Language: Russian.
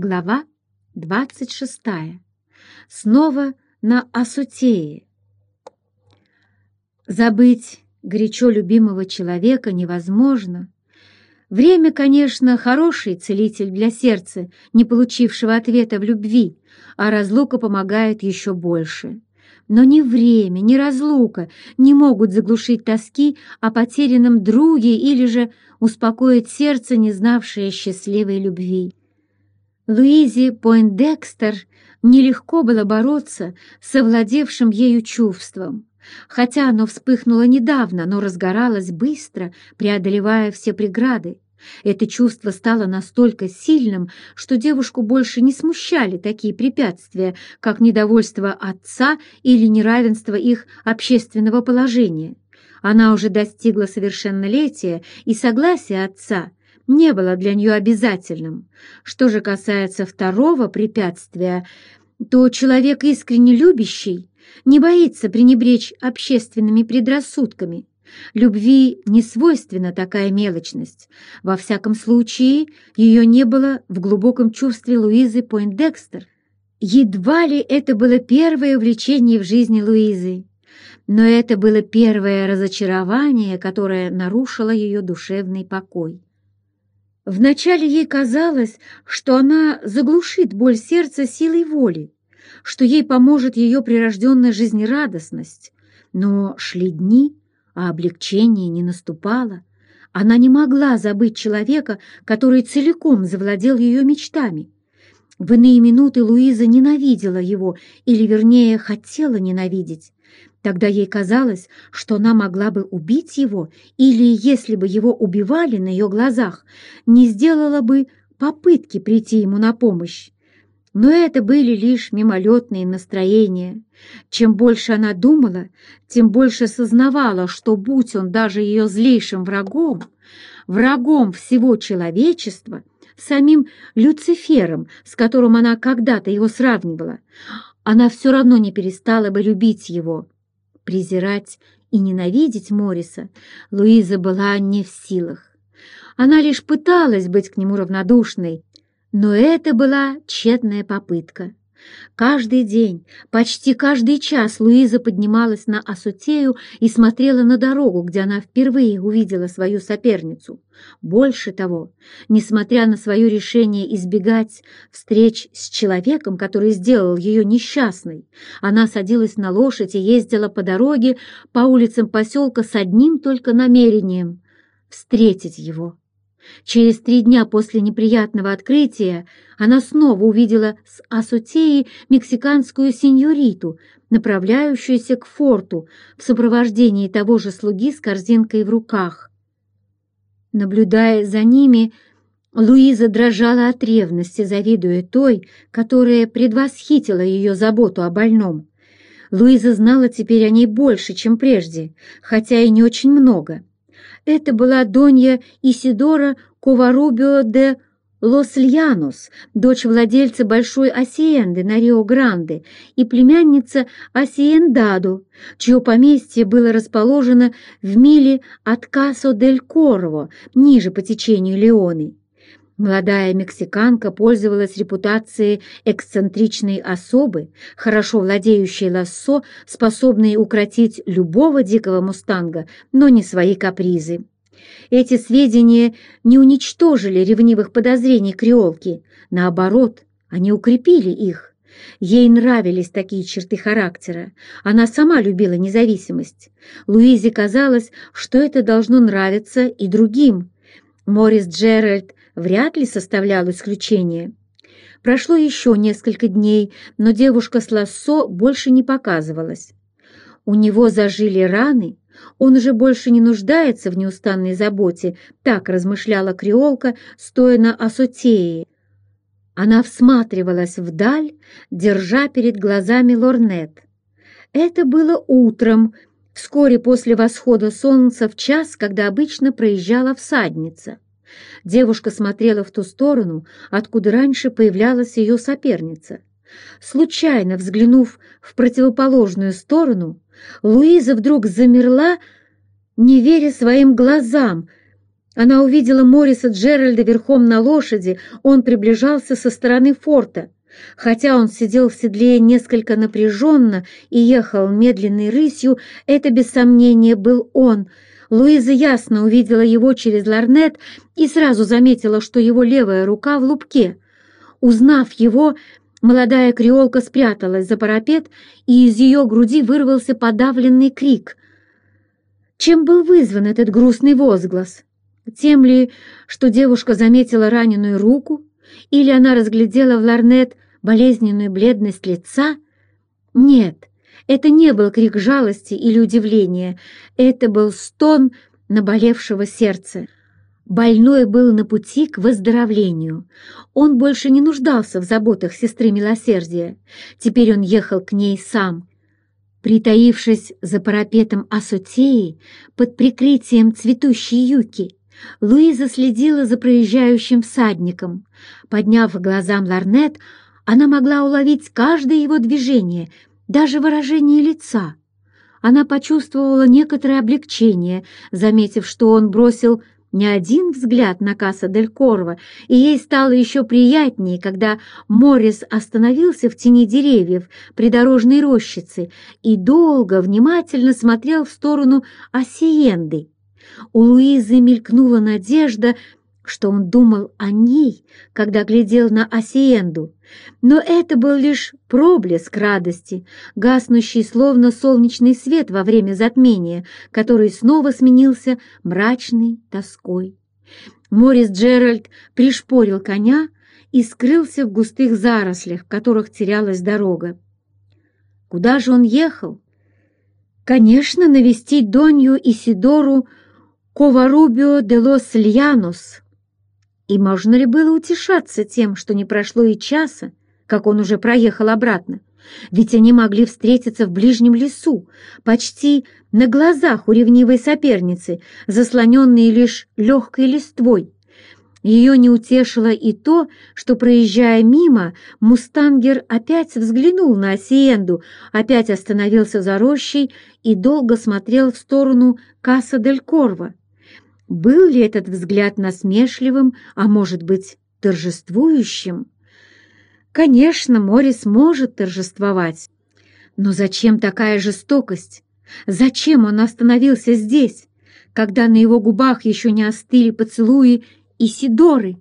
Глава 26. Снова на Асутее. Забыть горячо любимого человека невозможно. Время, конечно, хороший целитель для сердца, не получившего ответа в любви, а разлука помогает еще больше. Но ни время, ни разлука не могут заглушить тоски о потерянном друге или же успокоить сердце, не знавшее счастливой любви. Луизе Пойндекстер нелегко было бороться с овладевшим ею чувством. Хотя оно вспыхнуло недавно, но разгоралось быстро, преодолевая все преграды. Это чувство стало настолько сильным, что девушку больше не смущали такие препятствия, как недовольство отца или неравенство их общественного положения. Она уже достигла совершеннолетия, и согласие отца не было для нее обязательным. Что же касается второго препятствия, то человек искренне любящий не боится пренебречь общественными предрассудками. Любви не свойственна такая мелочность. Во всяком случае, ее не было в глубоком чувстве Луизы Пойндекстер. Едва ли это было первое увлечение в жизни Луизы, но это было первое разочарование, которое нарушило ее душевный покой. Вначале ей казалось, что она заглушит боль сердца силой воли, что ей поможет ее прирожденная жизнерадостность. Но шли дни, а облегчение не наступало. Она не могла забыть человека, который целиком завладел ее мечтами. В иные минуты Луиза ненавидела его, или, вернее, хотела ненавидеть. Тогда ей казалось, что она могла бы убить его, или, если бы его убивали на ее глазах, не сделала бы попытки прийти ему на помощь. Но это были лишь мимолетные настроения. Чем больше она думала, тем больше сознавала, что, будь он даже ее злейшим врагом, врагом всего человечества, самим Люцифером, с которым она когда-то его сравнивала, она все равно не перестала бы любить его. Презирать и ненавидеть Мориса Луиза была не в силах. Она лишь пыталась быть к нему равнодушной, но это была тщетная попытка. Каждый день, почти каждый час Луиза поднималась на Асутею и смотрела на дорогу, где она впервые увидела свою соперницу. Больше того, несмотря на свое решение избегать встреч с человеком, который сделал ее несчастной, она садилась на лошадь и ездила по дороге по улицам поселка с одним только намерением — встретить его. Через три дня после неприятного открытия она снова увидела с Асутеи мексиканскую сеньориту, направляющуюся к форту в сопровождении того же слуги с корзинкой в руках. Наблюдая за ними, Луиза дрожала от ревности, завидуя той, которая предвосхитила ее заботу о больном. Луиза знала теперь о ней больше, чем прежде, хотя и не очень много. Это была Донья Исидора Коварубио де Лос-Льянос, дочь владельца большой асиенды на Рио-Гранде и племянница Асиендаду, чье поместье было расположено в миле от Касо-дель-Корво, ниже по течению Леоны. Молодая мексиканка пользовалась репутацией эксцентричной особы, хорошо владеющей лассо, способной укротить любого дикого мустанга, но не свои капризы. Эти сведения не уничтожили ревнивых подозрений креолки, наоборот, они укрепили их. Ей нравились такие черты характера. Она сама любила независимость. Луизе казалось, что это должно нравиться и другим. Морис Джеральд вряд ли составлял исключение. Прошло еще несколько дней, но девушка с лассо больше не показывалась. У него зажили раны, он уже больше не нуждается в неустанной заботе, так размышляла креолка, стоя на Асотее. Она всматривалась вдаль, держа перед глазами лорнет. Это было утром, вскоре после восхода солнца в час, когда обычно проезжала всадница. Девушка смотрела в ту сторону, откуда раньше появлялась ее соперница. Случайно взглянув в противоположную сторону, Луиза вдруг замерла, не веря своим глазам. Она увидела Морриса Джеральда верхом на лошади, он приближался со стороны форта. Хотя он сидел в седле несколько напряженно и ехал медленной рысью, это без сомнения был он. Луиза ясно увидела его через ларнет и сразу заметила, что его левая рука в лупке. Узнав его, молодая креолка спряталась за парапет, и из ее груди вырвался подавленный крик. Чем был вызван этот грустный возглас? Тем ли, что девушка заметила раненую руку, или она разглядела в ларнет болезненную бледность лица? Нет, это не был крик жалости или удивления, это был стон наболевшего сердца. Больной был на пути к выздоровлению. Он больше не нуждался в заботах сестры милосердия. Теперь он ехал к ней сам. Притаившись за парапетом Асотеи под прикрытием цветущей юки, Луиза следила за проезжающим всадником. Подняв глазам ларнет, она могла уловить каждое его движение, даже выражение лица. Она почувствовала некоторое облегчение, заметив, что он бросил не один взгляд на Касса Дель Корво, и ей стало еще приятнее, когда Моррис остановился в тени деревьев придорожной рощицы и долго, внимательно смотрел в сторону Осиенды. У Луизы мелькнула надежда, что он думал о ней, когда глядел на Осиенду. Но это был лишь проблеск радости, гаснущий словно солнечный свет во время затмения, который снова сменился мрачной тоской. Морис Джеральд пришпорил коня и скрылся в густых зарослях, в которых терялась дорога. Куда же он ехал? Конечно, навестить Донью Исидору Коварубио де лос Льянос, и можно ли было утешаться тем, что не прошло и часа, как он уже проехал обратно? Ведь они могли встретиться в ближнем лесу, почти на глазах у ревнивой соперницы, заслоненные лишь легкой листвой. Ее не утешило и то, что, проезжая мимо, мустангер опять взглянул на Осиенду, опять остановился за рощей и долго смотрел в сторону Касса-дель-Корво. Был ли этот взгляд насмешливым, а может быть, торжествующим? Конечно, Морис может торжествовать. Но зачем такая жестокость? Зачем он остановился здесь, когда на его губах еще не остыли поцелуи Исидоры?